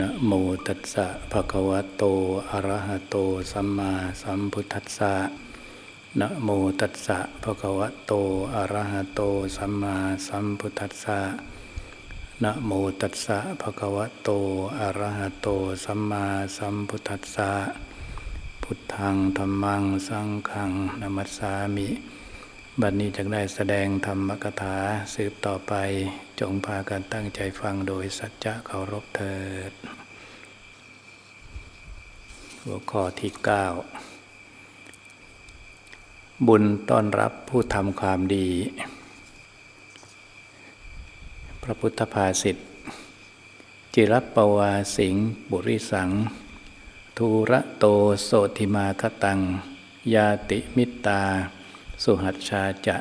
นะโมตัสสะภะคะวะโต อะระหะโต สัมมาสัมพุทธัสสะนะโมตัสสะภะคะวะโต อะระหะโต สัมมาสัมพุทธัสสะนะโมตัสสะภะคะวะโต อะระหะโต สัมมาสัมพุทธัสสะพุทธังธรรมัง สังฆังนามัสสามิ บัดนี้จะได้แสดงธรรมกถาสืบต่อไปจงพากันตั้งใจฟังโดยสัจจะเคารพเถิด หัวข้อที่ 9 บุญต้อนรับผู้ทำความดี พระพุทธภาษิตจิรปวาสิงบุริสัง ทูระโตโสธิมาคตัง ยาติมิตา สุหัชชาจะ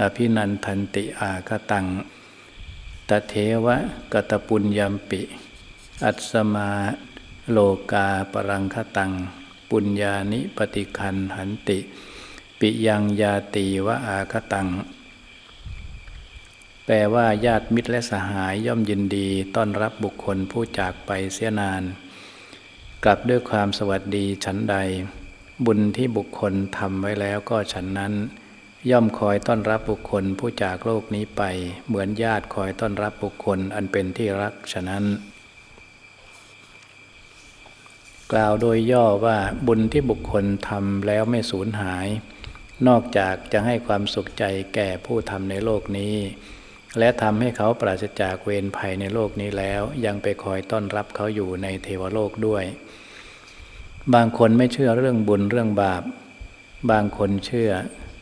อภินันทันติอาคตัง ตเทวะกตปุญญมปิ อัสมาโลกาปรังคตัง ปุญญานิปฏิคันหันติ ปิยังยาตีวะอาคตัง แปลว่าญาติมิตรและสหายย่อมยินดีต้อนรับบุคคลผู้จากไปเสียนาน กลับด้วยความสวัสดีฉันใด บุญที่บุคคลทำไว้แล้วก็ฉันนั้น ย่อมคอยต้อนรับบุคคลผู้จากโลกนี้ไป เหมือนญาติคอยต้อนรับบุคคลอันเป็นที่รักฉะนั้น กล่าวโดยย่อว่าบุญที่บุคคลทำแล้วไม่สูญหาย นอกจากจะให้ความสุขใจแก่ผู้ทำในโลกนี้ และทำให้เขาปราศจากเวรภัยในโลกนี้แล้ว ยังไปคอยต้อนรับเขาอยู่ในเทวโลกด้วย บางคนไม่เชื่อเรื่องบุญเรื่องบาป บางคนเชื่อ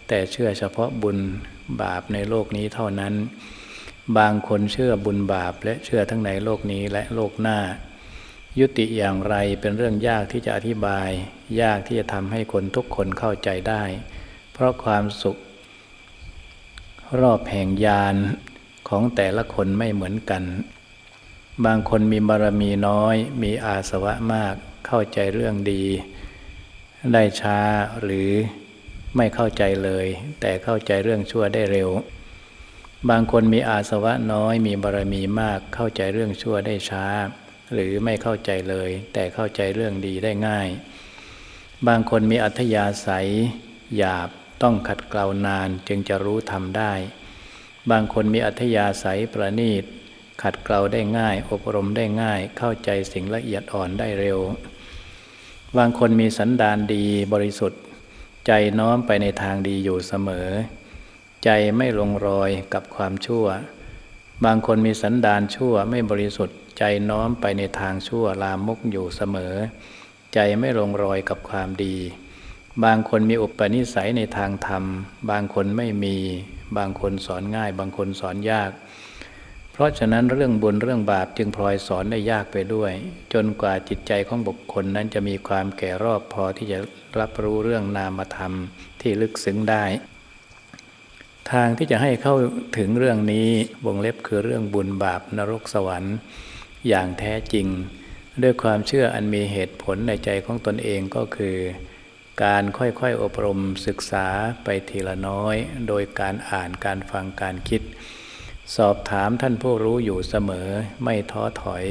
แต่เชื่อเฉพาะบุญบาปในโลกนี้เท่านั้น บางคนเชื่อบุญบาป และเชื่อทั้งในโลกนี้และโลกหน้า ยุติอย่างไรเป็นเรื่องยากที่จะอธิบาย ยากที่จะทำให้คนทุกคนเข้าใจได้ เพราะความสุข รอบแห่งยานของแต่ละคนไม่เหมือนกัน บางคนมีบารมีน้อย มีอาสวะมาก เข้าใจเรื่องดี ได้ช้าหรือไม่เข้าใจเลย แต่เข้าใจเรื่องชั่วได้เร็ว บางคนมีอาสวะน้อยมีบารมีมากเข้าใจเรื่องชั่วได้ช้า หรือไม่เข้าใจเลย แต่เข้าใจเรื่องดีได้ง่าย บางคนมีอัธยาศัย หยาบต้องขัดเกลานานจึงจะรู้ทำได้ บางคนมีอัธยาศัยประณีตขัดเกลาได้ง่าย อบรมได้ง่าย เข้าใจสิ่งละเอียดอ่อนได้เร็ว บางคนมีสันดานดีบริสุทธิ์ ใจน้อมไปในทางดีอยู่เสมอ ใจไม่ลงรอยกับความชั่ว บางคนมีสันดานชั่วไม่บริสุทธิ์ ใจน้อมไปในทางชั่วลามกอยู่เสมอ ใจไม่ลงรอยกับความดี บางคนมีอุปนิสัยในทางธรรม บางคนไม่มี บางคนสอนง่าย บางคนสอนยาก เพราะฉะนั้นเรื่องบุญเรื่องบาปจึงพลอยสอนได้ยากไปด้วย จนกว่าจิตใจของบุคคลนั้นจะมีความแก่รอบพอที่จะรับรู้เรื่องนามธรรมที่ลึกซึ้งได้ ทางที่จะให้เข้าถึงเรื่องนี้วงเล็บคือเรื่องบุญบาปนรกสวรรค์ อย่างแท้จริง ด้วยความเชื่ออันมีเหตุผลในใจของตนเองก็คือการค่อยๆอบรมศึกษาไปทีละน้อย โดยการอ่านการฟังการคิด สอบถามท่านผู้รู้อยู่เสมอ ไม่ท้อถอย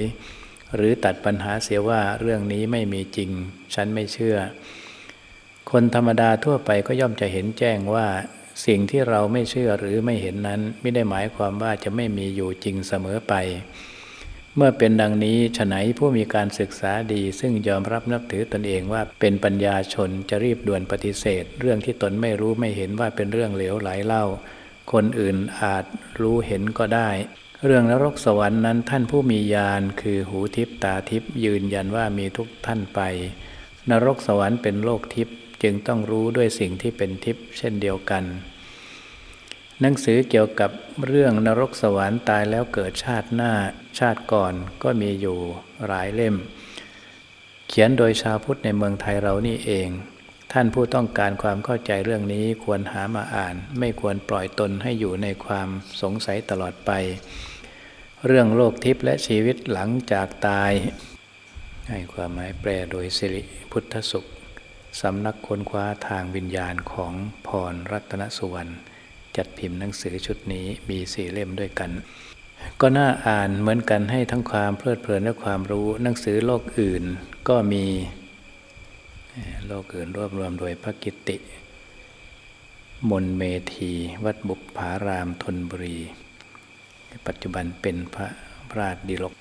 หรือตัดปัญหาเสียว่าเรื่องนี้ไม่มีจริง ฉันไม่เชื่อ คนธรรมดาทั่วไปก็ย่อมจะเห็นแจ้งว่า สิ่งที่เราไม่เชื่อหรือไม่เห็นนั้น ไม่ได้หมายความว่าจะไม่มีอยู่จริงเสมอไป เมื่อเป็นดังนี้ฉไหนผู้มีการศึกษาดี ซึ่งยอมรับนับถือตนเองว่าเป็นปัญญาชนจะรีบด่วนปฏิเสธ เรื่องที่ตนไม่รู้ไม่เห็นว่าเป็นเรื่องเหลวไหลเล่า คนอื่นอาจรู้เห็นก็ได้ เรื่องนรกสวรรค์นั้นท่านผู้มีญาณคือหูทิพตาทิพยืนยันว่ามีทุกท่านไป นรกสวรรค์เป็นโลกทิพย์จึงต้องรู้ด้วยสิ่งที่เป็นทิพย์เช่นเดียวกัน หนังสือเกี่ยวกับเรื่องนรกสวรรค์ตายแล้วเกิดชาติหน้าชาติก่อนก็มีอยู่หลายเล่ม เขียนโดยชาวพุทธในเมืองไทยเรานี่เอง ท่านผู้ต้องการความเข้าใจเรื่องนี้ควรหามาอ่าน ไม่ควรปล่อยตนให้อยู่ในความสงสัยตลอดไป เรื่องโลกทิพย์และชีวิตหลังจากตาย ให้ความหมายแปลโดยสิริพุทธสุขสำนักค้นคว้าทางวิญญาณของพรรัตนสุวรรณจัดพิมพ์หนังสือชุดนี้มีสี่เล่มด้วยกัน ก็น่าอ่านเหมือนกันให้ทั้งความเพลิดเพลินและความรู้หนังสือโลกอื่น ก็มี โลกอื่นรวบรวมโดยพระกิติ มนเมธีวัดบุกผารามทนบุรี ปัจจุบันเป็นพระราชดีลก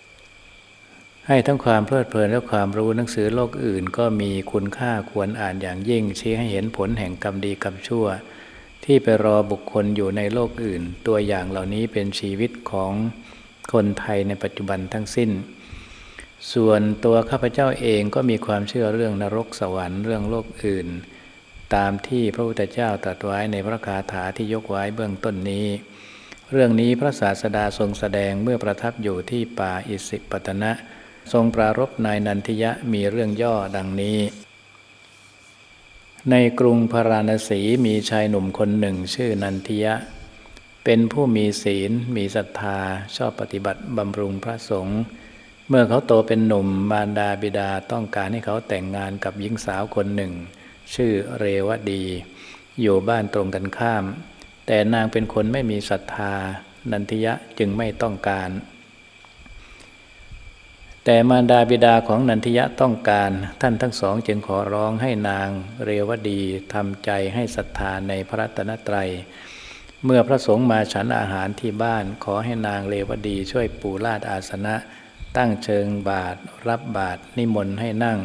ให้ทั้งความเพลิดเพลินและความรู้หนังสือโลกอื่นก็มีคุณค่าควรอ่านอย่างยิ่ง ชี้ให้เห็นผลแห่งกรรมดีกรรมชั่ว ที่ไปรอบุคคลอยู่ในโลกอื่น ตัวอย่างเหล่านี้เป็นชีวิตของคนไทยในปัจจุบันทั้งสิ้น ส่วนตัวข้าพเจ้าเองก็มีความเชื่อเรื่องนรกสวรรค์เรื่องโลกอื่น ตามที่พระพุทธเจ้าตรัสไว้ในพระคาถาที่ยกไว้เบื้องต้นนี้ เรื่องนี้พระศาสดาทรงแสดงเมื่อประทับอยู่ที่ป่าอิสิปตนะ ทรงปรารบนายนันทิยะมีเรื่องย่อดังนี้ ในกรุงพาราณสีมีชายหนุ่มคนหนึ่งชื่อนันทิยะ เป็นผู้มีศีล มีศรัทธาชอบปฏิบัติบำรุงพระสงฆ์ เมื่อเขาโตเป็นหนุ่มมารดาบิดาต้องการให้เขาแต่งงานกับหญิงสาวคนหนึ่ง ชื่อเรวดี อยู่บ้านตรงกันข้าม แต่นางเป็นคนไม่มีศรัทธา นันทิยะจึงไม่ต้องการ แต่มารดาบิดาของนันทิยะต้องการท่านทั้งสองจึงขอร้องให้นางเรวดีทำใจให้ศรัทธาในพระรัตนตรัยเมื่อพระสงฆ์มาฉันอาหารที่บ้านขอให้นางเรวดีช่วยปูลาดอาสนะ ตั้งเชิงบาทรับบาทนิมนต์ให้นั่ง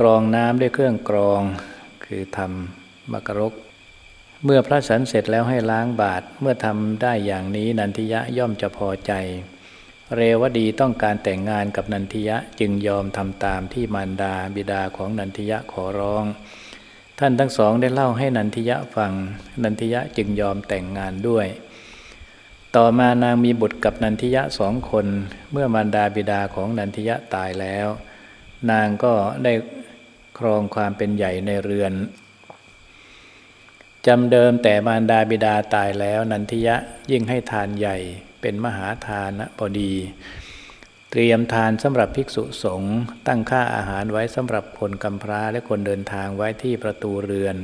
กรองน้ำด้วยเครื่องกรอง คือทำมกรก เมื่อพระฉันเสร็จแล้วให้ล้างบาทเมื่อทำได้อย่างนี้นันทิยะย่อมจะพอใจ เรวดีต้องการแต่งงานกับนันทิยะจึงยอมทำตามที่มารดาบิดาของนันทิยะขอร้อง ท่านทั้งสองได้เล่าให้นันทิยะฟัง นันทิยะจึงยอมแต่งงานด้วย ต่อมานางมีบุตรกับนันทิยะสองคน เมื่อมารดาบิดาของนันทิยะตายแล้ว นางก็ได้ครองความเป็นใหญ่ในเรือนจำเดิมแต่มารดาบิดาตายแล้วนันทิยะยิ่งให้ทานใหญ่เป็นมหาทานบดี เตรียมทานสำหรับภิกษุสงฆ์ตั้งค่าอาหารไว้สำหรับคนกำพร้าและคนเดินทางไว้ที่ประตูเรือน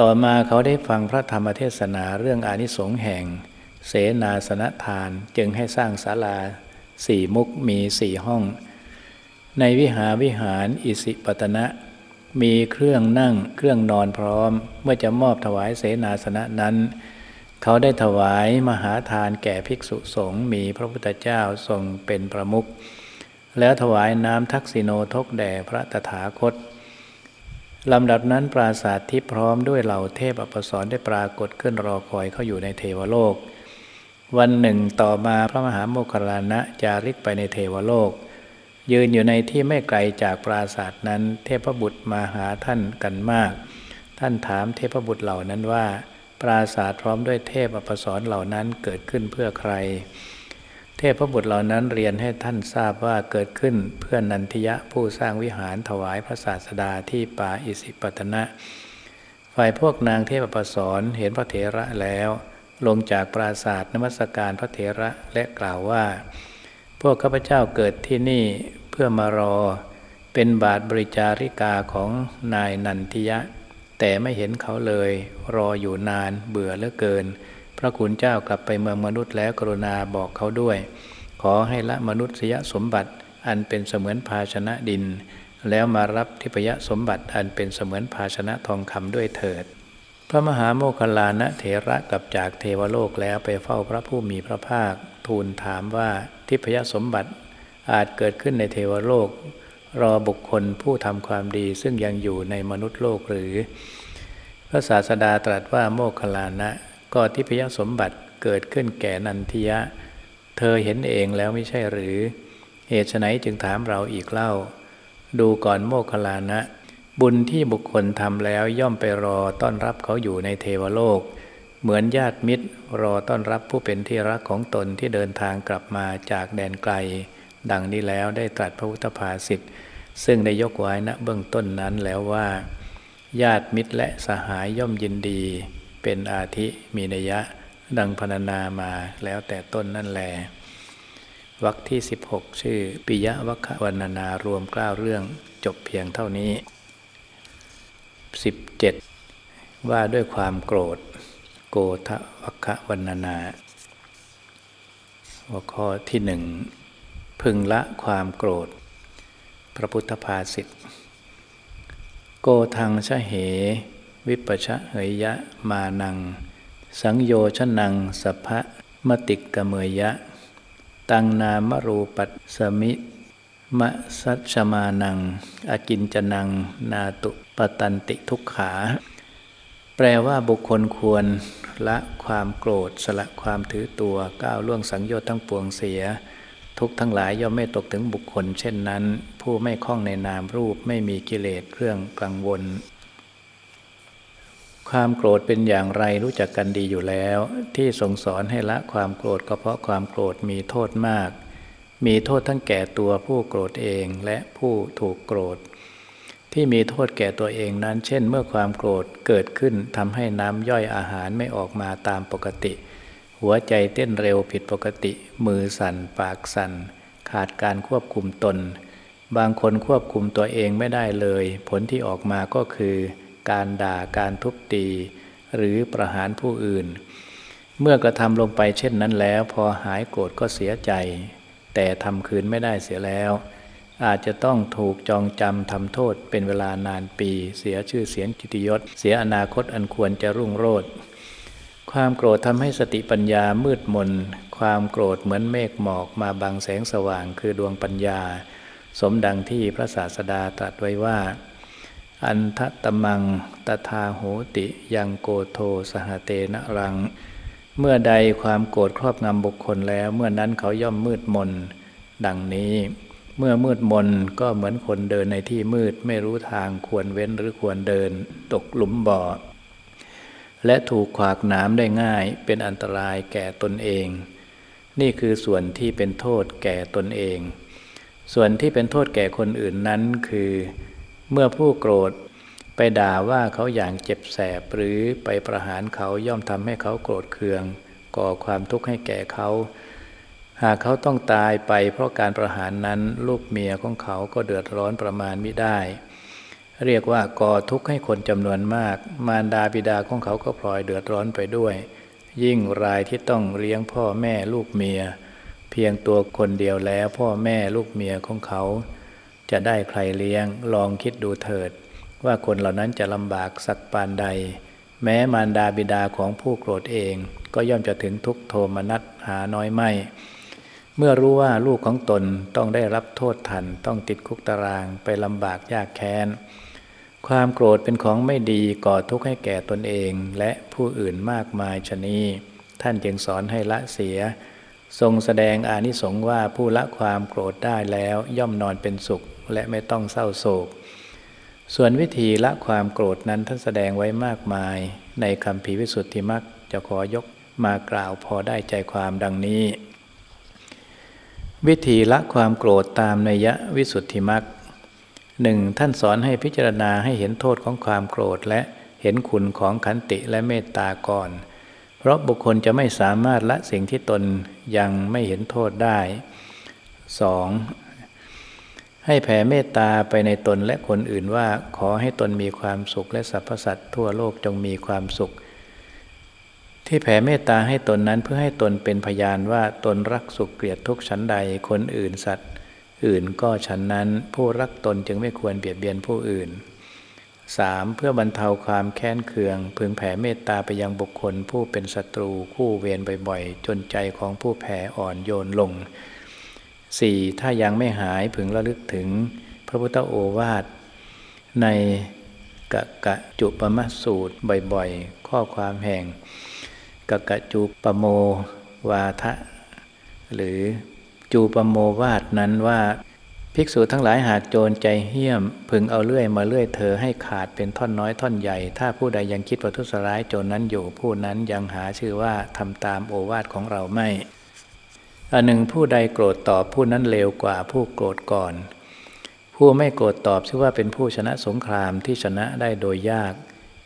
ต่อมาเขาได้ฟังพระธรรมเทศนาเรื่องอานิสงส์แห่ง เสนาสนทานจึงให้สร้างศาลาสี่มุกมีสี่ห้อง ในวิหารวิหารอิสิปตนะ มีเครื่องนั่งเครื่องนอนพร้อม เมื่อจะมอบถวายเสนาสนะนั้น เขาได้ถวายมหาทานแก่ภิกษุสงฆ์มีพระพุทธเจ้าทรงเป็นประมุขแล้วถวายน้ำทักษิโนทกแด่พระตถาคตลำดับนั้นปราสาทที่พร้อมด้วยเหล่าเทพอปสรได้ปรากฏขึ้นรอคอยเขาอยู่ในเทวโลก วันหนึ่งต่อมาพระมหาโมคคลานะจาริกไปในเทวโลก ยืนอยู่ในที่ไม่ไกลจากปราสาทนั้น เทพบุตรมาหาท่านกันมาก ท่านถามเทพบุตรเหล่านั้นว่า ปราศาสพร้อมด้วยเทพอปสรเหล่านั้นเกิดขึ้นเพื่อใคร เทพบุตรเหล่านั้นเรียนให้ท่านทราบว่าเกิดขึ้นเพื่อนันทิยะผู้สร้างวิหารถวายพระศาสดาที่ป่าอิสิปตนะ ฝ่ายพวกนางเทพประสรเห็นพระเถระแล้ว ลงจากปราศาสตร์นมัสการพระเถระและกล่าวว่า พวกข้าพเจ้าเกิดที่นี่เพื่อมารอ เป็นบาทบริจาริกาของนายนันทิยะ แต่ไม่เห็นเขาเลย รออยู่นานเบื่อเหลือเกิน พระคุณเจ้ากลับไปเมืองมนุษย์แล้วกรุณาบอกเขาด้วย ขอให้ละมนุษยสมบัติอันเป็นเสมือนภาชนะดิน แล้วมารับทิพยสมบัติอันเป็นเสมือนภาชนะทองคำด้วยเถิด พระมหาโมคคลานะเถระกับจากเทวโลกแล้วไปเฝ้าพระผู้มีพระภาค ทูลถามว่าทิพยสมบัติอาจเกิดขึ้นในเทวโลก รอบุคคลผู้ทำความดีซึ่งยังอยู่ในมนุษย์โลกหรือ พระศาสดาตรัสว่าโมคคลานะ ก็ทิพยสมบัติเกิดขึ้นแก่นันทิยะ เธอเห็นเองแล้วไม่ใช่หรือ เหตุไฉนจึงถามเราอีกเล่า ดูก่อนโมคคลานะ บุญที่บุคคลทำแล้วย่อมไปรอต้อนรับเขาอยู่ในเทวโลก เหมือนญาติมิตรรอต้อนรับผู้เป็นที่รักของตนที่เดินทางกลับมาจากแดนไกล ดังนี้แล้วได้ตรัสพระพุทธภาษิตซึ่งได้ยกไว้ณเบื้องต้นนั้นแล้วว่า ญาติมิตรและสหายย่อมยินดี เป็นอาทิมีนยะ ดังพรรณนามาแล้วแต่ต้นนั่นแลวรรคที่ 16 ชื่อปิยวัควรรณนารวมเก้าเรื่องจบเพียงเท่านี้ 17 ว่าด้วยความโกรธ โกทวัควรรณนาหัวข้อที่หนึ่งพึงละความโกรธ พระพุทธภาษิตโกทังชะเห วิปชะเหยยะมานัง สังโยชนังสภะมติกเมยยะ ตังนามรูปัสมิ มะสัชมานังอากินจนัง นาตุปตันติทุกขา แปลว่าบุคคลควรละความโกรธสละความถือตัวก้าวล่วงสังโยชน์ทั้งปวงเสีย ทุกทั้งหลายย่อมไม่ตกถึงบุคคล เช่นนั้น ผู้ไม่คล้องในนามรูปไม่มีกิเลสเครื่องกังวล ความโกรธเป็นอย่างไรรู้จักกันดีอยู่แล้ว ที่ทรงสอนให้ละความโกรธก็เพราะความโกรธมีโทษมาก มีโทษทั้งแก่ตัวผู้โกรธเองและผู้ถูกโกรธ ที่มีโทษแก่ตัวเองนั้น เช่น เมื่อความโกรธเกิดขึ้นทำให้น้ำย่อยอาหารไม่ออกมาตามปกติ หัวใจเต้นเร็วผิดปกติ มือสั่น ปากสั่น ขาดการควบคุมตน บางคนควบคุมตัวเองไม่ได้เลย ผลที่ออกมาก็คือ การด่าการทุบตี หรือประหารผู้อื่น เมื่อกระทำลงไปเช่นนั้นแล้ว พอหายโกรธก็เสียใจ แต่ทำคืนไม่ได้เสียแล้ว อาจจะต้องถูกจองจำทำโทษเป็นเวลานานปี เสียชื่อเสียงกิติยศ เสียอนาคตอันควรจะรุ่งโรจน์ความโกรธทำให้สติปัญญามืดมน ความโกรธเหมือนเมฆหมอกมาบังแสงสว่างคือดวงปัญญา สมดังที่พระศาสดาตรัสไว้ว่า อันทะตมังตทาโหติยังโกโทสหเตนะรัง เมื่อใดความโกรธครอบงำบุคคลแล้ว เมื่อนั้นเขาย่อมมืดมน ดังนี้ เมื่อมืดมนก็เหมือนคนเดินในที่มืดไม่รู้ทางควรเว้นหรือควรเดิน ตกหลุมบ่อ และถูกขวากน้ำได้ง่ายเป็นอันตรายแก่ตนเอง นี่คือส่วนที่เป็นโทษแก่ตนเอง ส่วนที่เป็นโทษแก่คนอื่นนั้นคือ เมื่อผู้โกรธ ไปด่าว่าเขาอย่างเจ็บแสบหรือไปประหารเขาย่อมทำให้เขาโกรธเคือง ก่อความทุกข์ให้แก่เขา หากเขาต้องตายไปเพราะการประหารนั้นลูกเมียของเขาก็เดือดร้อนประมาณไม่ได้ เรียกว่าก่อทุกข์ให้คนจำนวนมาก มารดาบิดาของเขาก็พลอยเดือดร้อนไปด้วย ยิ่งรายที่ต้องเลี้ยงพ่อแม่ลูกเมีย เพียงตัวคนเดียวแล้วพ่อแม่ลูกเมียของเขา จะได้ใครเลี้ยงลองคิดดูเถิด ว่าคนเหล่านั้นจะลำบากสักปานใด แม้มารดาบิดาของผู้โกรธเอง ก็ย่อมจะถึงทุกโทมนัสหาน้อยไม่ เมื่อรู้ว่าลูกของตนต้องได้รับโทษทันต้องติดคุกตารางไปลำบากยากแค้น ความโกรธเป็นของไม่ดีก่อทุกข์ให้แก่ตนเอง และผู้อื่นมากมายชนีท่านจึงสอนให้ละเสีย ทรงแสดงอานิสงส์ว่าผู้ละความโกรธได้แล้วย่อมนอนเป็นสุขและไม่ต้องเศร้าโศก ส่วนวิธีละความโกรธนั้นท่านแสดงไว้มากมาย ในคำภีวิสุทธิมักจะขอยกมากล่าวพอได้ใจความดังนี้ วิธีละความโกรธตามนัยะวิสุทธิมักหนึ่งท่านสอนให้พิจารณาให้เห็นโทษของความโกรธและเห็นคุณของขันติและเมตตาก่อน เพราะบุคคลจะไม่สามารถละสิ่งที่ตนยังไม่เห็นโทษได้ 2. ให้แผ่เมตตาไปในตนและคนอื่นว่าขอให้ตนมีความสุขและสรรพสัตว์ทั่วโลกจงมีความสุข ที่แผ่เมตตาให้ตนนั้นเพื่อให้ตนเป็นพยานว่าตนรักสุขเกลียดทุกชั้นใดคนอื่นสัตว์ อื่นก็ฉันนั้นผู้รักตนจึงไม่ควรเบียดเบียนผู้อื่น 3. เพื่อบรรเทาความแค้นเคือง พึงแผ่เมตตาไปยังบุคคลผู้เป็นศัตรูคู่เวรบ่อยๆ จนใจของผู้แผ่อ่อนโยนลง 4. ถ้ายังไม่หายพึงระลึกถึงพระพุทธโอวาท ในกะกะจุปมสูตรบ่อยๆ ข้อความแห่งกกะจูปโมวาทะ หรือจูปโมวาทนั้นว่า ภิกษุทั้งหลายหากโจรใจเหี้ยม พึงเอาเลื่อยมาเลื่อยเธอให้ขาดเป็นท่อนน้อยท่อนใหญ่ ถ้าผู้ใดยังคิดประทุษร้ายโจรนั้นอยู่ผู้นั้นยังหาชื่อว่าทำตามโอวาทของเราไม่ อันหนึ่งผู้ใดโกรธตอบผู้นั้นเลวกว่าผู้โกรธก่อน ผู้ไม่โกรธตอบชื่อว่าเป็นผู้ชนะสงครามที่ชนะได้โดยยาก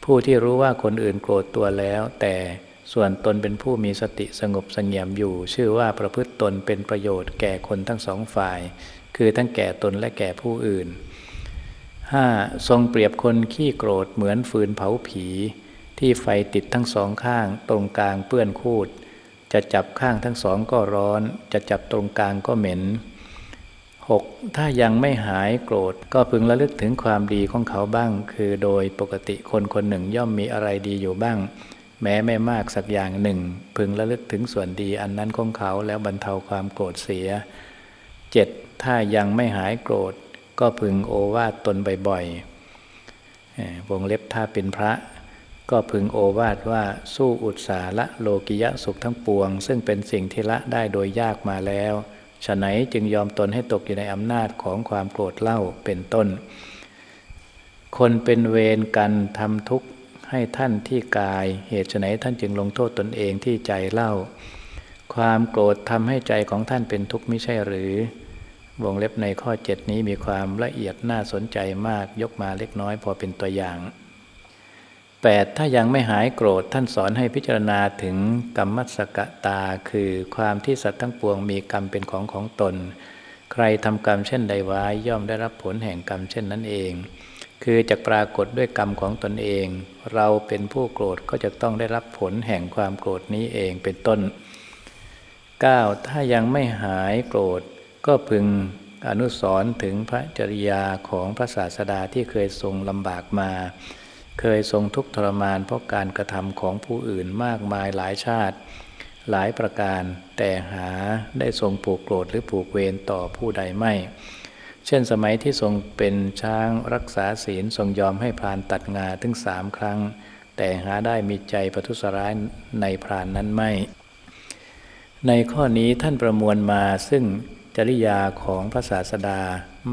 ผู้ที่รู้ว่าคนอื่นโกรธตัวแล้ว แต่ส่วนตนเป็นผู้มีสติสงบสงเงียมอยู่ ชื่อว่าประพฤติตนเป็นประโยชน์แก่คนทั้งสองฝ่าย คือทั้งแก่ตนและแก่ผู้อื่น 5. ทรงเปรียบคนขี้โกรธเหมือนฟืนเผาผี ที่ไฟติดทั้งสองข้าง ตรงกลางเปื้อนคูด จะจับข้างทั้งสองก็ร้อน จะจับตรงกลางก็เหม็น 6. ถ้ายังไม่หายโกรธก็พึงระลึกถึงความดีของเขาบ้าง คือโดยปกติคนคนหนึ่งย่อมมีอะไรดีอยู่บ้าง แม้ไม่มากสักอย่างหนึ่ง พึงระลึกถึงส่วนดีอันนั้นของเขาแล้วบรรเทาความโกรธเสีย 7. ถ้ายังไม่หายโกรธ ก็พึงโอวาทตนบ่อยๆวงเล็บถ้าเป็นพระ ก็พึงโอวาทว่าสู้อุตสาละโลกิยะสุขทั้งปวง ซึ่งเป็นสิ่งที่ละได้โดยยากมาแล้วฉะไหนจึงยอมตนให้ตกอยู่ในอำนาจของความโกรธเล่าเป็นต้น คนเป็นเวรกันทำทุกข์ให้ท่านที่กาย เหตุฉไหนท่านจึงลงโทษตนเองที่ใจเล่า ความโกรธทำให้ใจของท่านเป็นทุกข์ไม่ใช่หรือ วงเล็บในข้อเจ็ดนี้มีความละเอียดน่าสนใจมากยกมาเล็กน้อยพอเป็นตัวอย่าง 8. ถ้ายังไม่หายโกรธท่านสอนให้พิจารณาถึงกรรมสกตา คือความที่สัตว์ทั้งปวงมีกรรมเป็นของของตน ใครทำกรรมเช่นใดไว้ย่อมได้รับผลแห่งกรรมเช่นนั้นเอง คือจะปรากฏด้วยกรรมของตนเอง เราเป็นผู้โกรธก็จะต้องได้รับผลแห่งความโกรธนี้เองเป็นต้น 9. ถ้ายังไม่หายโกรธก็พึงอนุสรถึงพระจริยาของพระศาสดาที่เคยทรงลำบากมา เคยทรงทุกข์ทรมานเพราะการกระทำของผู้อื่นมากมายหลายชาติ หลายประการ แต่หาได้ทรงผูกโกรธหรือผูกเวรต่อผู้ใดไม่ เช่นสมัยที่ทรงเป็นช้างรักษาศีลทรงยอมให้พรานตัดงาถึงสามครั้ง แต่หาได้มีใจประทุษร้ายในพรานนั้นไม่ ในข้อนี้ท่านประมวลมาซึ่งจริยาของพระศาสดา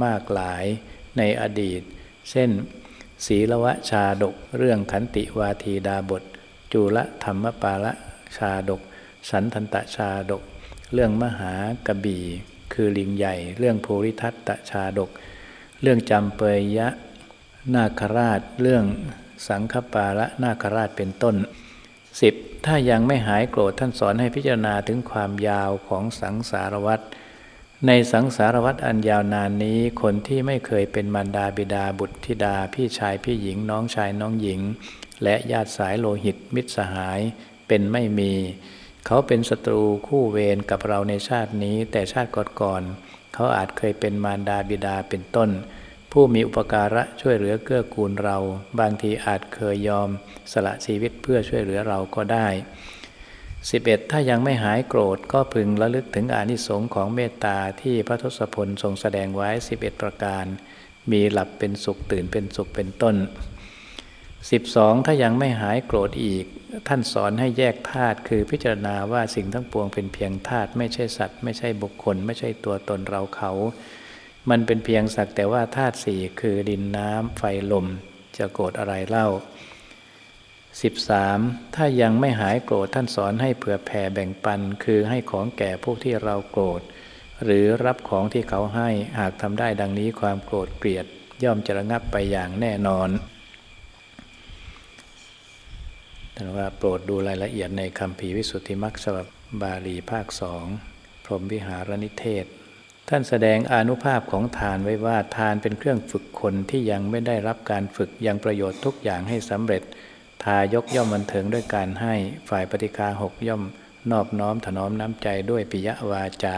มากหลายในอดีต เช่น ศีลวชาดก เรื่องขันติวาทีดาบท จุลธรรมปาละชาดก สันทันตชาดก เรื่องมหากบีคือลิงใหญ่ เรื่องภูริทัตตชาดก เรื่องจำเปยยะนาคราช เรื่องสังคปาละนาคราชเป็นต้น 10. ถ้ายังไม่หายโกรธท่านสอนให้พิจารณาถึงความยาวของสังสารวัตร ในสังสารวัฏอันยาวนานนี้คนที่ไม่เคยเป็นมารดาบิดาบุตรธิดาพี่ชายพี่หญิงน้องชายน้องหญิง และญาติสายโลหิตมิตรสหายเป็นไม่มี เขาเป็นศัตรูคู่เวรกับเราในชาตินี้ แต่ชาติก่อนๆเขาอาจเคยเป็นมารดาบิดาเป็นต้น ผู้มีอุปการะช่วยเหลือเกื้อกูลเรา บางทีอาจเคยยอมสละชีวิตเพื่อช่วยเหลือเราก็ได้ 11. ถ้ายังไม่หายโกรธก็พึงระลึกถึงอานิสงส์ของเมตตาที่พระทศพลทรงแสดงไว้ 11 ประการ มีหลับเป็นสุขตื่นเป็นสุขเป็นต้น 12. ถ้ายังไม่หายโกรธอีก ท่านสอนให้แยกธาตุคือพิจารณาว่าสิ่งทั้งปวงเป็นเพียงธาตุไม่ใช่สัตว์ ไม่ใช่บุคคล ไม่ใช่ตัวตนเราเขา มันเป็นเพียงสักแต่ว่าธาตุสี่คือดินน้ำไฟลม จะโกรธอะไรเล่า 13. ถ้ายังไม่หายโกรธท่านสอนให้เผื่อแผ่แบ่งปัน คือให้ของแก่พวกที่เราโกรธ หรือรับของที่เขาให้หากทำได้ดังนี้ความโกรธเกลียด ย่อมจะระงับไปอย่างแน่นอนแต่ว่าโปรดดูรายละเอียดในคำภีวิสุทธิมักฉบับบาลีภาคสองพรหมวิหารนิเทศ ท่านแสดงอนุภาพของทานไว้ว่าทานเป็นเครื่องฝึกคนที่ยังไม่ได้รับการฝึกยังประโยชน์ทุกอย่างให้สำเร็จ ทายกย่อมบันเทิงด้วยการให้ฝ่ายปฏิคาหกย่อมนอบน้อมถนอมน้ำใจด้วยปิยวาจา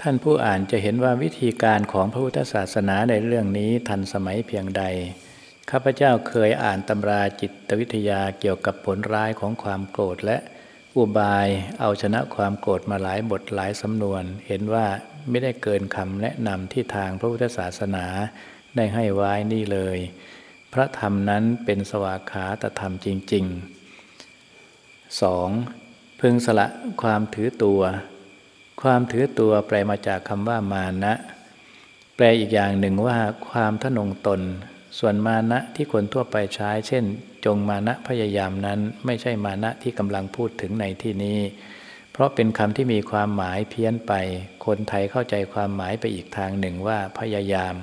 ท่านผู้อ่านจะเห็นว่าวิธีการของพระพุทธศาสนาในเรื่องนี้ทันสมัยเพียงใด ข้าพเจ้าเคยอ่านตำราจิตวิทยาเกี่ยวกับผลร้ายของความโกรธและอุบายเอาชนะความโกรธมาหลายบทหลายสำนวน เห็นว่าไม่ได้เกินคำแนะนำที่ทางพระพุทธศาสนาได้ให้ไว้นี่เลย พระธรรมนั้นเป็นสวากขาตธรรมจริง ๆ 2. พึงสละความถือตัว ความถือตัวแปลมาจากคำว่ามานะ แปลอีกอย่างหนึ่งว่าความทนงตน ส่วนมานะที่คนทั่วไปใช้ เช่น จงมานะพยายามนั้นไม่ใช่มานะที่กำลังพูดถึงในที่นี้ เพราะเป็นคำที่มีความหมายเพี้ยนไป คนไทยเข้าใจความหมายไปอีกทางหนึ่งว่าพยายาม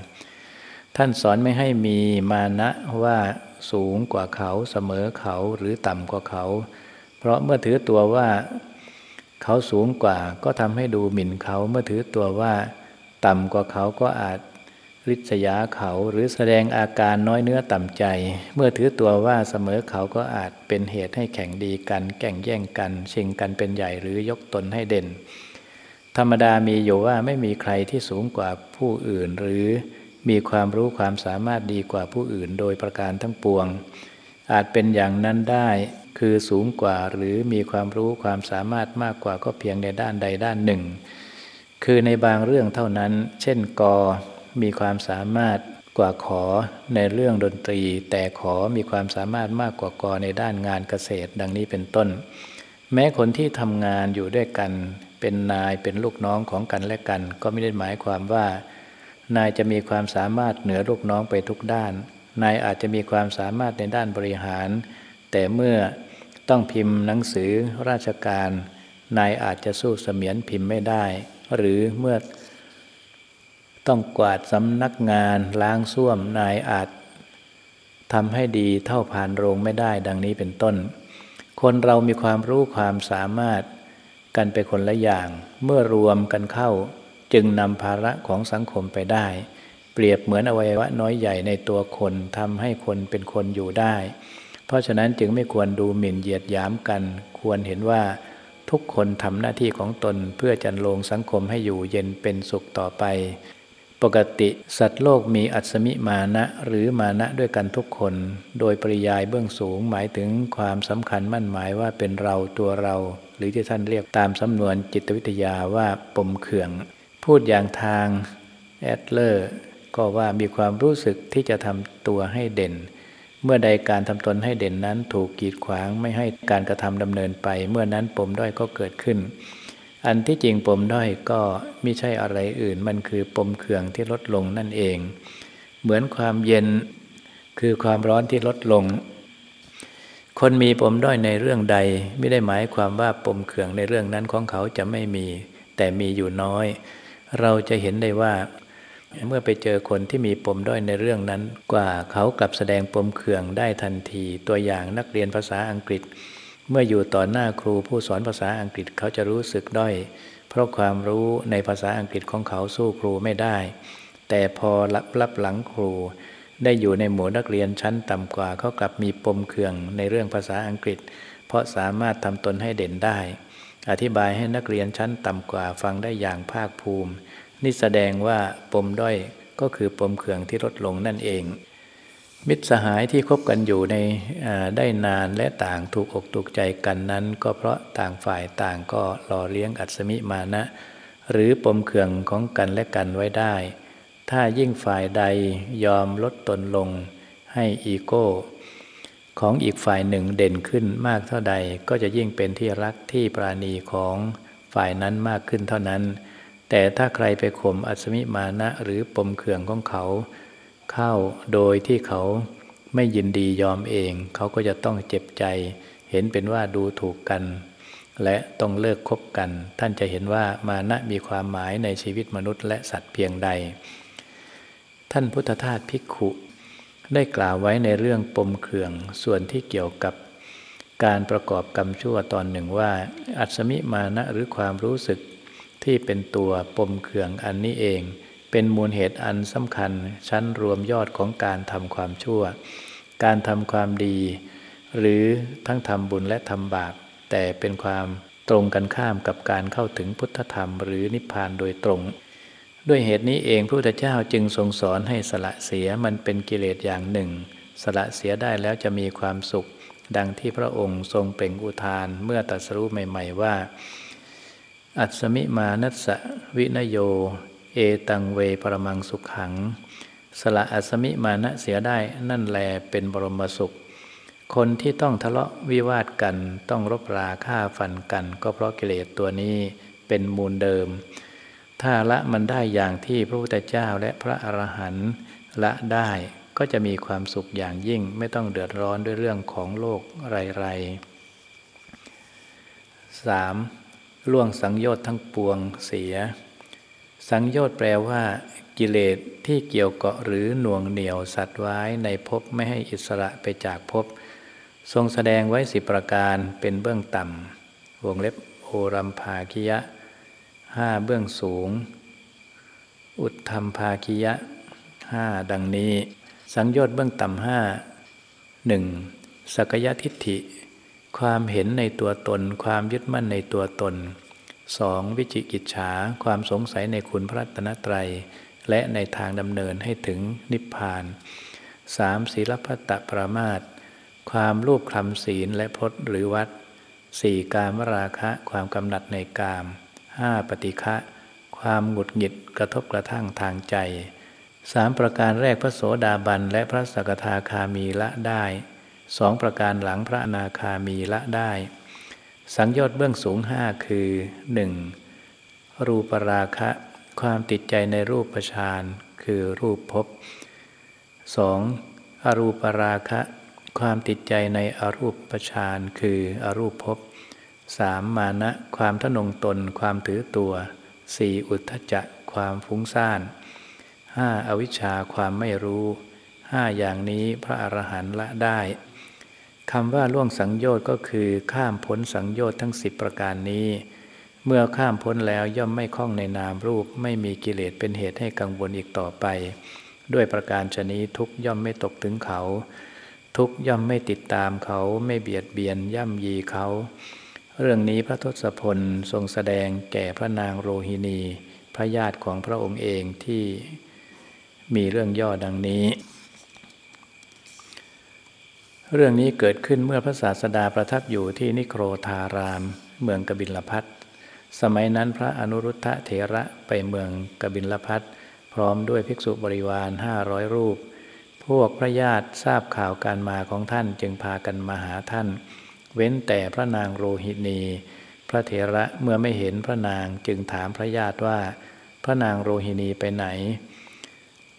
ท่านสอนไม่ให้มีมานะว่าสูงกว่าเขาเสมอเขาหรือต่ำกว่าเขา เพราะเมื่อถือตัวว่าเขาสูงกว่าก็ทำให้ดูหมิ่นเขาเมื่อถือตัวว่า ต่ำกว่าเขาก็อาจริษยาเขาหรือแสดงอาการน้อยเนื้อต่ำใจ เมื่อถือตัวว่าเสมอเขาก็อาจเป็นเหตุให้แข่งดีกัน แก่งแย่งกันชิงกันเป็นใหญ่หรือยกตนให้เด่น ธรรมดามีอยู่ว่าไม่มีใครที่สูงกว่าผู้อื่นหรือ มีความรู้ความสามารถดีกว่าผู้อื่นโดยประการทั้งปวง อาจเป็นอย่างนั้นได้คือสูงกว่าหรือมีความรู้ความสามารถมากกว่าก็เพียงในด้านใดด้านหนึ่ง คือในบางเรื่องเท่านั้น เช่นกอมีความสามารถกว่าขอในเรื่องดนตรี แต่ขอมีความสามารถมากกว่ากอในด้านงานเกษตร ดังนี้เป็นต้น แม้คนที่ทำงานอยู่ด้วยกัน เป็นนายเป็นลูกน้องของกันและกัน ก็ไม่ได้หมายความว่า นายจะมีความสามารถเหนือลูกน้องไปทุกด้าน นายอาจจะมีความสามารถในด้านบริหาร แต่เมื่อต้องพิมพ์หนังสือราชการ นายอาจจะสู้เสมียนพิมพ์ไม่ได้ หรือเมื่อต้องกวาดสำนักงานล้างส้วม นายอาจทำให้ดีเท่าผ่านโรงไม่ได้ดังนี้เป็นต้น คนเรามีความรู้ความสามารถกันไปคนละอย่าง เมื่อรวมกันเข้า จึงนำภาระของสังคมไปได้ เปรียบเหมือนอวัยวะน้อยใหญ่ในตัวคนทำให้คนเป็นคนอยู่ได้ เพราะฉะนั้นจึงไม่ควรดูหมิ่นเหยียดหยามกัน ควรเห็นว่าทุกคนทำหน้าที่ของตนเพื่อจันลงสังคมให้อยู่เย็นเป็นสุขต่อไป ปกติสัตว์โลกมีอัศมิมานะหรือมานะด้วยกันทุกคน โดยปริยายเบื้องสูงหมายถึงความสำคัญมั่นหมายว่าเป็นเราตัวเรา หรือที่ท่านเรียกตามสำนวนจิตวิทยาว่าปมเขื่อง พูดอย่างทางแอดเลอร์ก็ว่ามีความรู้สึกที่จะทำตัวให้เด่น เมื่อใดการทำตนให้เด่นนั้นถูกกีดขวางไม่ให้การกระทำดำเนินไป เมื่อนั้นปมด้อยก็เกิดขึ้น อันที่จริงปมด้อยก็ไม่ใช่อะไรอื่น มันคือปมเขื่องที่ลดลงนั่นเอง เหมือนความเย็นคือความร้อนที่ลดลง คนมีปมด้อยในเรื่องใด ไม่ได้หมายความว่าปมเขื่องในเรื่องนั้นของเขาจะไม่มี แต่มีอยู่น้อย เราจะเห็นได้ว่า เมื่อไปเจอคนที่มีปมด้อยในเรื่องนั้น กว่าเขากลับแสดงปมเขื่องได้ทันที ตัวอย่างนักเรียนภาษาอังกฤษ เมื่ออยู่ต่อหน้าครูผู้สอนภาษาอังกฤษเขาจะรู้สึกด้อย เพราะความรู้ในภาษาอังกฤษของเขาสู้ครูไม่ได้ แต่พอรับรับหลังครู ได้อยู่ในหมู่นักเรียนชั้นต่ำกว่าเขากลับมีปมเคืองในเรื่องภาษาอังกฤษ เพราะสามารถทำตนให้เด่นได้ อธิบายให้นักเรียนชั้นต่ำกว่าฟังได้อย่างภาคภูมิ นี่แสดงว่าปมด้อยก็คือปมเคืองที่ลดลงนั่นเอง มิตรสหายที่คบกันอยู่ในได้นานและต่างถูกอกถูกใจกันนั้น ก็เพราะต่างฝ่ายต่างก็หล่อเลี้ยงอัศมิมานะ หรือปมเขื่องของกันและกันไว้ได้ ถ้ายิ่งฝ่ายใดยอมลดตนลง ให้อีโก้ ของอีกฝ่ายหนึ่งเด่นขึ้นมากเท่าใดก็จะยิ่งเป็นที่รักที่ปราณีของฝ่ายนั้นมากขึ้นเท่านั้น แต่ถ้าใครไปข่มอัศมิมานะหรือปมเขื่องของเขา เข้าโดยที่เขาไม่ยินดียอมเอง เขาก็จะต้องเจ็บใจ เห็นเป็นว่าดูถูกกัน และต้องเลิกคบกัน ท่านจะเห็นว่ามานะมีความหมายในชีวิตมนุษย์และสัตว์เพียงใด ท่านพุทธทาสภิกขุ ได้กล่าวไว้ในเรื่องปมเขื่องส่วนที่เกี่ยวกับการประกอบกรรมชั่วตอนหนึ่งว่า อัศมิมานะหรือความรู้สึกที่เป็นตัวปมเขื่องอันนี้เอง เป็นมูลเหตุอันสำคัญ ชั้นรวมยอดของการทำความชั่ว การทำความดี หรือทั้งทำบุญและทำบาปแต่เป็นความตรงกันข้ามกับการเข้าถึงพุทธธรรม หรือนิพพานโดยตรง ด้วยเหตุนี้เองพระพุทธเจ้าจึงทรงสอนให้สละเสียมันเป็นกิเลสอย่างหนึ่ง สละเสียได้แล้วจะมีความสุข ดังที่พระองค์ทรงเปล่งอุทานเมื่อตรัสรู้ใหม่ ๆ ว่า อัศมิมานัสวินโย เอตังเวปรมังสุขขัง สละอสมิมานะเสียได้นั่นแลเป็นบรมสุข คนที่ต้องทะเลาะวิวาทกันต้องรบราฆ่าฟันกัน ก็เพราะกิเลสตัวนี้เป็นมูลเดิม ถ้าละมันได้อย่างที่พระพุทธเจ้าและพระอรหันต์ละได้ก็จะมีความสุขอย่างยิ่งไม่ต้องเดือดร้อนด้วยเรื่องของโลกไรๆ 3. ล่วงสังโยชน์ทั้งปวงเสีย สังโยชน์แปลว่ากิเลสที่เกี่ยวเกาะหรือหน่วงเหนี่ยวสัตว์ไว้ในภพไม่ให้อิสระไปจากภพทรงแสดงไว้สิประการเป็นเบื้องต่ำวงเล็บโอรัมภาคิยะ ห้าเบื้องสูง อุทธรรมภาคิยะห้าดังนี้ สังโยชน์เบื้องต่ำห้าหนึ่งสักยะทิฏฐิ ความเห็นในตัวตน ความยึดมั่นในตัวตน 2. วิจิกิจฉาความสงสัยในคุณพระรัตนตรัย และในทางดำเนินให้ถึงนิพพาน 3. ศีลพัตตปรามาตความรูปคลำศีลและพจน์หรือวัด 4. การมราคะความกำหนัดในกาม 5. ปฏิฆะความหงุดหงิดกระทบกระทั่งทางใจสามประการแรกพระโสดาบันและพระสกทาคามีละได้สองประการหลังพระอนาคามีละได้ สังโยชน์เบื้องสูงห้าคือ 1. รูปราคะ ความติดใจในรูปฌานคือรูปภพ 2. อรูปราคะ ความติดใจในอรูปฌานคืออรูปภพ 3. มมานะความทะนงตนความถือตัว 4. อุทธจักความฟุ้งซ่าน 5. อวิชชาความไม่รู้5อย่างนี้พระอรหันต์ละได้คำว่าล่วงสังโยชน์ก็คือข้ามพ้นสังโยชน์ทั้งสิบประการนี้ เมื่อข้ามพ้นแล้วย่อมไม่คล้องในนามรูป ไม่มีกิเลสเป็นเหตุให้กังวลอีกต่อไป ด้วยประการชนี้ทุกย่อมไม่ตกถึงเขา ทุกย่อมไม่ติดตามเขาไม่เบียดเบียนย่ำยีเขา เรื่องนี้พระทศพลทรงแสดงแก่พระนางโรหินี พระญาติของพระองค์เองที่มีเรื่องย่อดังนี้ เรื่องนี้เกิดขึ้นเมื่อพระศาสดาประทับอยู่ที่นิโครธาราม เมืองกบิลพัทสมัยนั้นพระอนุรุทธะเถระไปเมืองกบิลพัทพร้อมด้วยภิกษุบริวารห้าร้อยรูป พวกพระญาติทราบข่าวการมาของท่านจึงพากันมาหาท่าน เว้นแต่พระนางโรหินีพระเถระเมื่อไม่เห็นพระนางจึงถามพระญาติว่า พระนางโรหินีไปไหน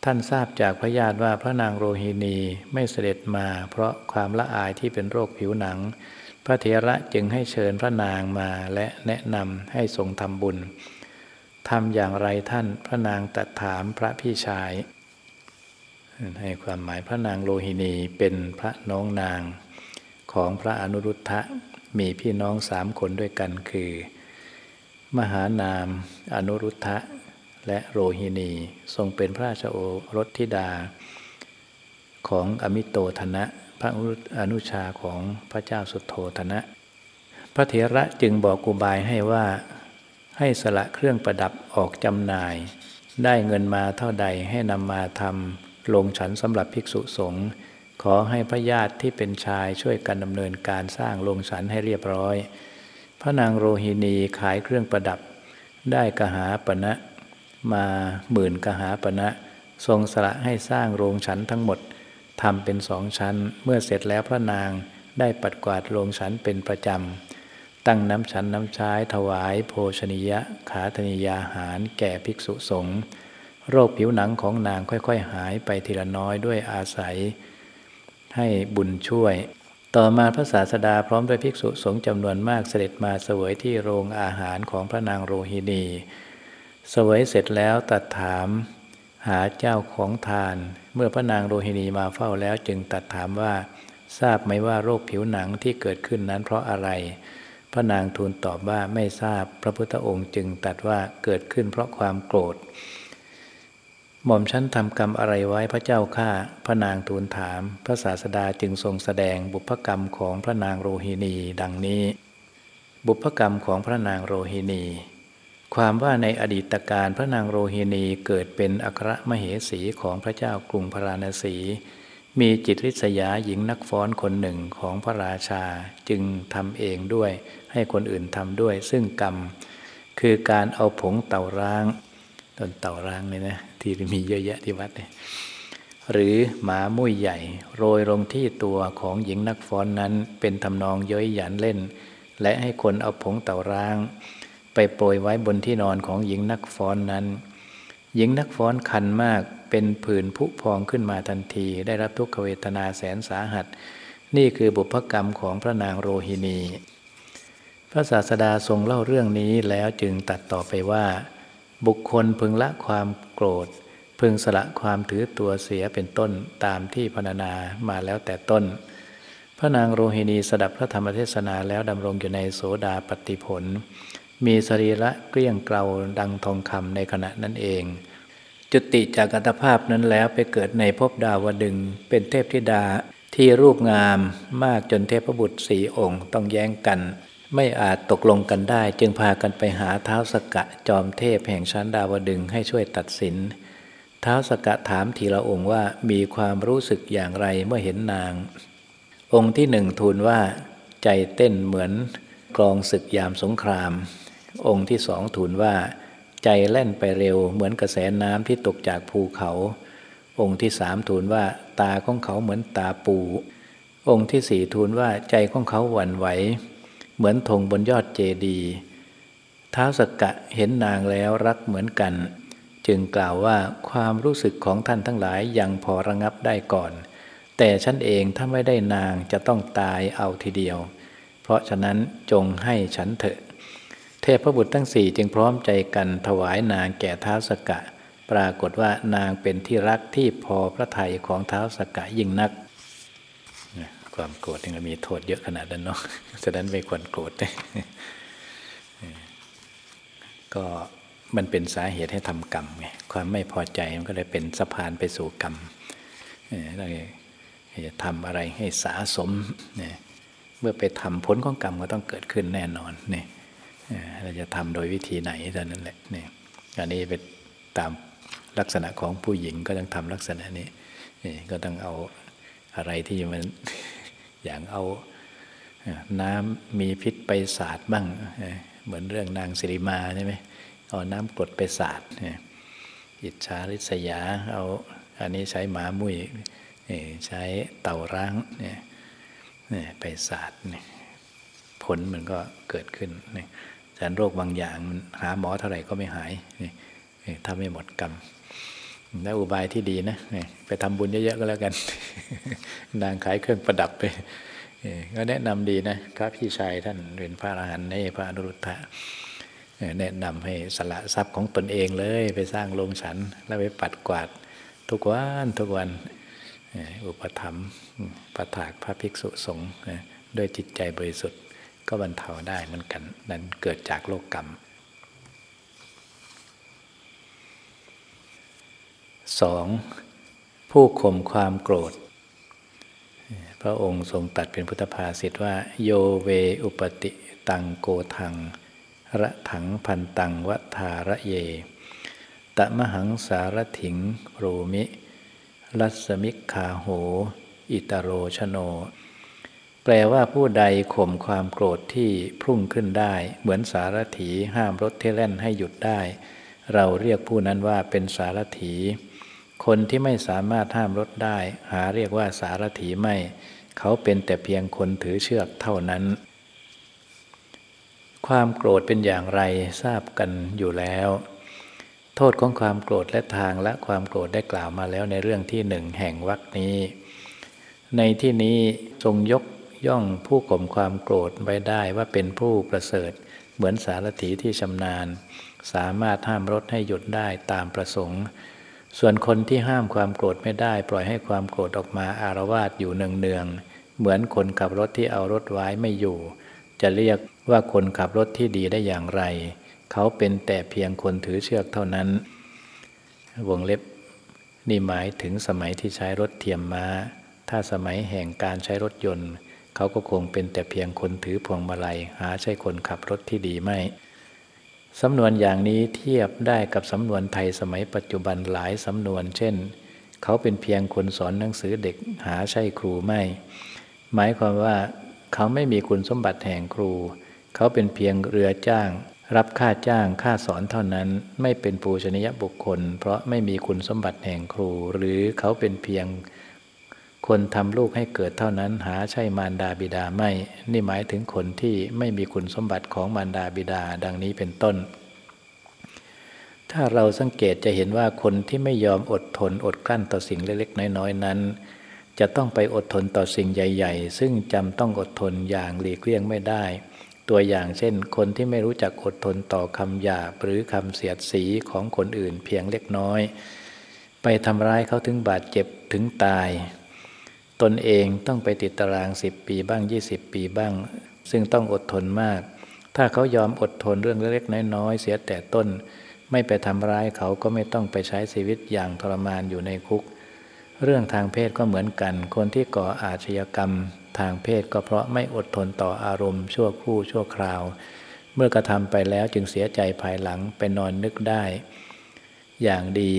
ท่านทราบจากพระญาติว่าพระนางโรหินีไม่เสด็จมา เพราะความละอายที่เป็นโรคผิวหนัง พระเถระจึงให้เชิญพระนางมาและแนะนำให้ทรงทำบุญทำอย่างไรท่านพระนางตัดถามพระพี่ชาย ให้ความหมายพระนางโลหินีเป็นพระน้องนาง ของพระอนุรุทธะมีพี่น้องสามคนด้วยกันคือ มหานามอนุรุทธะและโรหินีทรงเป็นพระราชโอรสธิดา ของอมิโตธนะ พระอนุชาของพระเจ้าสุโธธนะ พระเถระจึงบอกกุบายให้ว่าให้สละเครื่องประดับออกจำหน่าย ได้เงินมาเท่าใดให้นำมาทำลงฉันสำหรับภิกษุสงฆ์ ขอให้พระญาติที่เป็นชายช่วยกันดำเนินการสร้างลงฉันให้เรียบร้อย พระนางโรหินีขายเครื่องประดับ ได้กหาปณะมาหมื่นกหาปณะทรงสละให้สร้างโรงฉันทั้งหมดทำเป็นสองชั้น เมื่อเสร็จแล้วพระนางได้ปัดกวาดโรงฉันเป็นประจำ ตั้งน้ำฉันน้ำใชายถวายโภชนิยะขาธนิยาหารแก่ภิกษุสงฆ์โรคผิวหนังของนางค่อยๆ หายไปทีละน้อยด้วยอาศัย ให้บุญช่วย ต่อมาพระศาสดาพร้อมด้วยภิกษุสงฆ์จำนวนมากเสด็จมาเสวยที่โรงอาหารของพระนางโรหินี เสวยเสร็จแล้วตัดถามหาเจ้าของทาน เมื่อพระนางโรหินีมาเฝ้าแล้วจึงตัดถามว่า ทราบไหมว่าโรคผิวหนังที่เกิดขึ้นนั้นเพราะอะไร พระนางทูลตอบว่าไม่ทราบพระพุทธองค์จึงตัดว่าเกิดขึ้นเพราะความโกรธ หม่อมชั้นทำกรรมอะไรไว้พระเจ้าข้าพระนางทูลถาม พระศาสดาจึงทรงแสดงบุพกรรมของพระนางโรหินี ดังนี้ บุพกรรมของพระนางโรหินี ความว่าในอดีตการพระนางโรฮินีเกิดเป็นอัครมเหสีของพระเจ้ากรุงพราณสี มีจิตริษยาหญิงนักฟ้อนคนหนึ่งของพระราชาจึงทำเองด้วยให้คนอื่นทำด้วย ซึ่งกรรม คือการเอาผงเต่าร้างต้นเต่าร้างเนี่ยนะ ที่มีเยอะแยะที่วัดเนี่ยหรือหมามุ้ยใหญ่ โรยลงที่ตัวของหญิงนักฟ้อนนั้นเป็นทำนองเย้ยหยันเล่น และให้คนเอาผงเต่าร้าง ไปโปรยไว้บนที่นอนของหญิงนักฟ้อนนั้น หญิงนักฟ้อนคันมากเป็นผื่นผุพองขึ้นมาทันที ได้รับทุกขเวทนาแสนสาหัส นี่คือบุพกรรมของพระนางโรหินี พระศาสดาทรงเล่าเรื่องนี้แล้วจึงตัดต่อไปว่า บุคคลพึงละความโกรธ พึงสละความถือตัวเสียเป็นต้นตามที่พรรณนามาแล้วแต่ต้น พระนางโรหินีสดับพระธรรมเทศนาแล้วดำรงอยู่ในโสดาปฏิผล มีสรีระเกลี้ยงเกลาดังทองคำในขณะนั้นเอง จุติจากอัตภาพนั้นแล้วไปเกิดในภพดาวดึงเป็นเทพธิดาที่รูปงามมากจนเทพบุตรสีองค์ต้องแย้งกัน ไม่อาจตกลงกันได้ จึงพากันไปหาเท้าสกะจอมเทพแห่งชั้นดาวดึงให้ช่วยตัดสิน เท้าสกะถามทีละองค์ว่ามีความรู้สึกอย่างไรเมื่อเห็นนาง องค์ที่หนึ่งทูลว่า ใจเต้นเหมือนกลองศึกยามสงคราม องค์ที่สองทูลว่า ใจแล่นไปเร็วเหมือนกระแสน้ำที่ตกจากภูเขา องค์ที่สามทูลว่า ตาของเขาเหมือนตาปู องค์ที่สี่ทูลว่าใจของเขาหวั่นไหว เหมือนธงบนยอดเจดีท้าวสกกะเห็นนางแล้วรักเหมือนกัน จึงกล่าวว่าความรู้สึกของท่านทั้งหลายยังพอระงับได้ก่อน แต่ฉันเองถ้าไม่ได้นางจะต้องตายเอาทีเดียว เพราะฉะนั้นจงให้ฉันเถอะ เทพบุตรทั้งสี่จึงพร้อมใจกันถวายนางแก่ท้าวสกะ ปรากฏว่านางเป็นที่รักที่พอพระทัยของท้าวสกะยิ่งนัก ความโกรธยังมีโทษเยอะขนาดนั้นเนาะฉะนั้นไม่ควรโกรธก็มันเป็นสาเหตุให้ทำกรรมไงความไม่พอใจมันก็เลยเป็นสะพานไปสู่กรรมเราจะทำอะไรให้สาสมเนี่ยเมื่อไปทำผลของกรรมก็ต้องเกิดขึ้นแน่นอนเนี่ยเราจะทำโดยวิธีไหนเท่านั้นแหละเนี่ยอันนี้เป็นตามลักษณะของผู้หญิงก็ต้องทำลักษณะนี้นี่ก็ต้องเอาอะไรที่มัน อย่างเอาน้ำมีพิษไปสาดบ้าง เหมือนเรื่องนางสิริมาใช่ไหมเอาน้ำกรดไปสาดอิจฉาริษยาเอาอันนี้ใช้หมามุ้ยใช้เต่าร้างเนี่ยไปสาดผลมันก็เกิดขึ้นนี่แต่โรคบางอย่างมันหาหมอเท่าไหร่ก็ไม่หายถ้าไม่หมดกรรม แล้อุบายที่ดีนะไปทำบุญเยอะๆก็แล้วกัน นางขายเครื่องประดับไปก็แนะนำดีนะครับพี่ชายท่านเป็นพระอรหันต์ในพระอนุรุทธะแนะนำให้สละทรัพย์ของตนเองเลย ไปสร้างโรงฉัน แล้วไปปัดกวาดทุกวันทุกวันอุปถัมภ์ประถากพระภิกษุสงฆ์ด้วยจิตใจบริสุทธิ์ก็บรรเทาได้เหมือนกัน นั้นเกิดจากโลกกรรม สองผู้ข่มความโกรธ พระองค์ทรงตัดเป็นพุทธภาษิตว่า โยเวอุปติตังโกทัง ระถังพันตังวัฏาระเย ตะมหังสารถิงโรมิ รัสมิกขาโห อิตโรชโน แปลว่าผู้ใดข่มความโกรธที่พุ่งขึ้นได้ เหมือนสารถีห้ามรถเที่แล่นให้หยุดได้ เราเรียกผู้นั้นว่าเป็นสารถี คนที่ไม่สามารถห้ามรถได้ หาเรียกว่าสารถีไม่ เขาเป็นแต่เพียงคนถือเชือกเท่านั้น ความโกรธเป็นอย่างไรทราบกันอยู่แล้ว โทษของความโกรธและทางและความโกรธได้กล่าวมาแล้วในเรื่องที่หนึ่งแห่งวรรคนี้ ในที่นี้ทรงยกย่องผู้ข่มความโกรธไว้ได้ว่าเป็นผู้ประเสริฐ เหมือนสารถีที่ชำนาญ สามารถห้ามรถให้หยุดได้ตามประสงค์ ส่วนคนที่ห้ามความโกรธไม่ได้ ปล่อยให้ความโกรธออกมาอารวาสอยู่เนืองๆเหมือนคนขับรถที่เอารถไว้ไม่อยู่ จะเรียกว่าคนขับรถที่ดีได้อย่างไร เขาเป็นแต่เพียงคนถือเชือกเท่านั้น วงเล็บ นี่หมายถึงสมัยที่ใช้รถเทียมมา้า ถ้าสมัยแห่งการใช้รถยนต์ เขาก็คงเป็นแต่เพียงคนถือพวงมาลัยหาใช่คนขับรถที่ดีไม่ สำนวนอย่างนี้เทียบได้กับสำนวนไทยสมัยปัจจุบันหลายสำนวน เช่น เขาเป็นเพียงคนสอนหนังสือเด็กหาใช่ครูไม่ หมายความว่า เขาไม่มีคุณสมบัติแห่งครู เขาเป็นเพียงเรือจ้าง รับค่าจ้างค่าสอนเท่านั้น ไม่เป็นปูชนียบุคคล เพราะไม่มีคุณสมบัติแห่งครู หรือเขาเป็นเพียง คนทำลูกให้เกิดเท่านั้นหาใช่มารดาบิดาไม่ นี่หมายถึงคนที่ไม่มีคุณสมบัติของมารดาบิดาดังนี้เป็นต้น ถ้าเราสังเกตจะเห็นว่าคนที่ไม่ยอมอดทนอดกลั้นต่อสิ่งเล็กๆ น้อยๆ นั้น จะต้องไปอดทนต่อสิ่งใหญ่ ๆ ซึ่งจำต้องอดทนอย่างหลีกเลี่ยงไม่ได้ ตัวอย่างเช่น คนที่ไม่รู้จักอดทนต่อคำหยาบหรือคำเสียดสีของคนอื่นเพียงเล็กน้อย ไปทำร้ายเขาถึงบาดเจ็บถึงตาย ตนเองต้องไปติดตารางสิบปีบ้างยี่สิบปีบ้าง ซึ่งต้องอดทนมาก ถ้าเขายอมอดทนเรื่องเล็กๆน้อยๆเสียแต่ต้น ไม่ไปทำร้ายเขาก็ไม่ต้องไปใช้ชีวิตอย่างทรมานอยู่ในคุก เรื่องทางเพศก็เหมือนกัน คนที่ก่ออาชญากรรม ทางเพศก็เพราะไม่อดทนต่ออารมณ์ ชั่วครู่ชั่วคราว เมื่อกระทำไปแล้วจึงเสียใจภายหลังไปนอนนึกได้ อย่างดี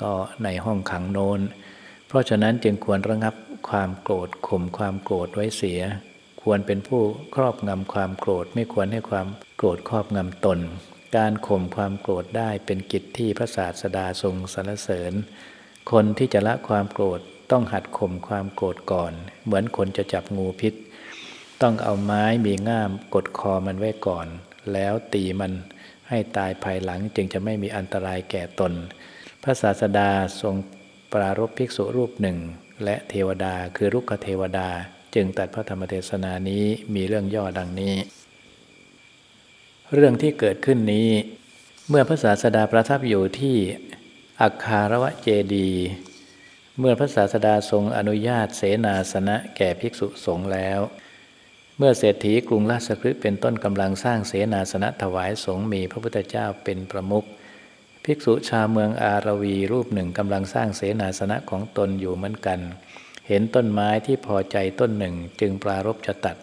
ก็ในห้องขังโนนเพราะฉะนั้นจึงควรระงับ ความโกรธข่มความโกรธไว้เสีย ควรเป็นผู้ครอบงำความโกรธไม่ควรให้ความโกรธครอบงำตน การข่มความโกรธได้เป็นกิจที่พระศาสดาทรงสรรเสริญ คนที่จะละความโกรธต้องหัดข่มความโกรธก่อน เหมือนคนจะจับงูพิษ ต้องเอาไม้มีง่ามกดคอมันไว้ก่อน แล้วตีมันให้ตายภายหลังจึงจะไม่มีอันตรายแก่ตน พระศาสดาทรงปรารบภิกษุรูปหนึ่ง และเทวดาคือรุกขเทวดา จึงตัดพระธรรมเทศนานี้มีเรื่องย่อดังนี้ เรื่องที่เกิดขึ้นนี้ เมื่อพระศาสดาประทับอยู่ที่อัคคารวะเจดี เมื่อพระศาสดาทรงอนุญาตเสนาสนะแก่ภิกษุสงฆ์แล้ว เมื่อเศรษฐีกรุงราชคฤห์เป็นต้นกำลังสร้างเสนาสนะถวายสงฆ์มีพระพุทธเจ้าเป็นประมุข ภิกษุชาวเมืองอารวีรูปหนึ่งกำลังสร้างเสนาสนะของตนอยู่เหมือนกัน เห็นต้นไม้ที่พอใจต้นหนึ่งจึงปรารบจะตัด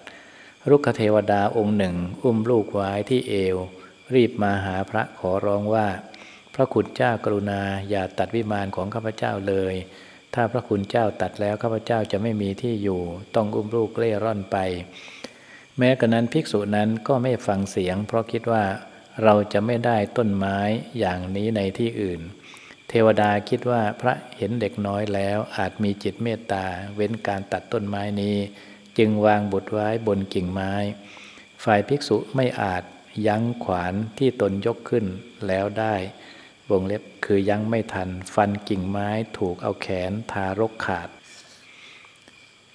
รุกขเทวดาองค์หนึ่ง อุ้มลูกไว้ที่เอว รีบมาหาพระขอร้องว่า พระคุณเจ้ากรุณาอย่าตัดวิมานของข้าพเจ้าเลย ถ้าพระคุณเจ้าตัดแล้วข้าพเจ้าจะไม่มีที่อยู่ ต้องอุ้มลูกเล่ร่อนไป แม้กระนั้นภิกษุนั้นก็ไม่ฟังเสียง เพราะคิดว่า เราจะไม่ได้ต้นไม้อย่างนี้ในที่อื่น เทวดาคิดว่าพระเห็นเด็กน้อยแล้วอาจมีจิตเมตตา เว้นการตัดต้นไม้นี้ จึงวางบุตรไว้บนกิ่งไม้ ฝ่ายภิกษุไม่อาจยั้งขวานที่ตนยกขึ้นแล้วได้วงเล็บคือยั้งไม่ทัน ฟันกิ่งไม้ถูกเอาแขนทารกขาด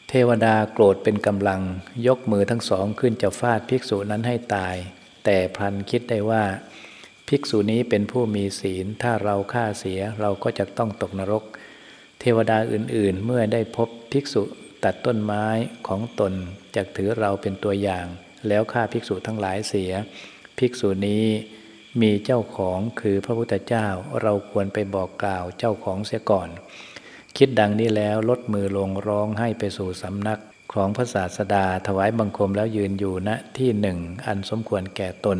เทวดาโกรธเป็นกำลังยกมือทั้งสองขึ้นจะฟาดภิกษุนั้นให้ตาย แต่พลันคิดได้ว่า ภิกษุนี้เป็นผู้มีศีล ถ้าเราฆ่าเสียเราก็จะต้องตกนรก เทวดาอื่นๆ เมื่อได้พบภิกษุตัดต้นไม้ของตนจะถือเราเป็นตัวอย่าง แล้วฆ่าภิกษุทั้งหลายเสีย ภิกษุนี้มีเจ้าของคือพระพุทธเจ้าเราควรไปบอกกล่าวเจ้าของเสียก่อน คิดดังนี้แล้วลดมือลงร้องให้ไปสู่สำนัก ของพระศาสดาถวายบังคมแล้วยืนอยู่ณที่หนึ่งอันสมควรแก่ตน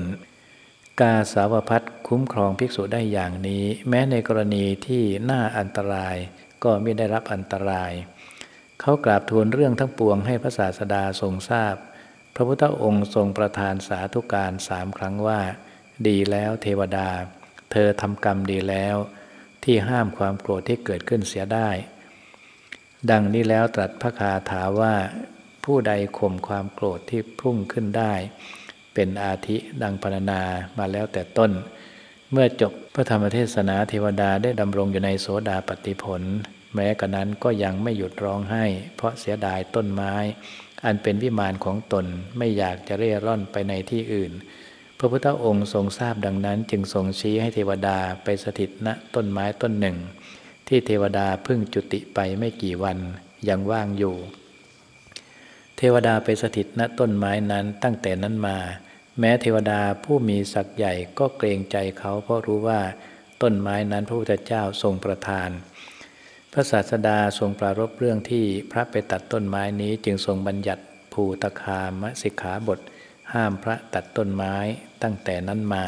กาสาวพัดคุ้มครองภิกษุได้อย่างนี้ แม้ในกรณีที่น่าอันตรายก็ไม่ได้รับอันตราย เขากราบทูลเรื่องทั้งปวงให้พระศาสดาทรงทราบพระพุทธองค์ทรงประทานสาธุการสามครั้งว่า ดีแล้วเทวดา เธอทำกรรมดีแล้ว ที่ห้ามความโกรธที่เกิดขึ้นเสียได้ ดังนี้แล้วตรัสพระคาถาว่าผู้ใดข่มความโกรธที่พุ่งขึ้นได้ เป็นอาทิดังพรรณนามาแล้วแต่ต้น เมื่อจบพระธรรมเทศนาเทวดาได้ดำรงอยู่ในโสดาปฏิผล แม้กระนั้นก็ยังไม่หยุดร้องไห้ เพราะเสียดายต้นไม้ อันเป็นวิมานของตนไม่อยากจะเร่ร่อนไปในที่อื่น พระพุทธองค์ทรงทราบดังนั้นจึงทรงชี้ให้เทวดาไปสถิตณต้นไม้ต้นหนึ่ง ที่เทวดาพึ่งจุติไปไม่กี่วันยังว่างอยู่ เทวดาไปสถิตณต้นไม้นั้นตั้งแต่นั้นมา แม้เทวดาผู้มีศักย์ใหญ่ก็เกรงใจเขาเพราะรู้ว่าต้นไม้นั้นพระพุทธเจ้าทรงประทาน พระศาสดาทรงปรารบเรื่องที่พระไปตัดต้นไม้นี้จึงทรงบัญญัติภูตคามสิกขาบท ห้ามพระตัดต้นไม้ตั้งแต่นั้นมา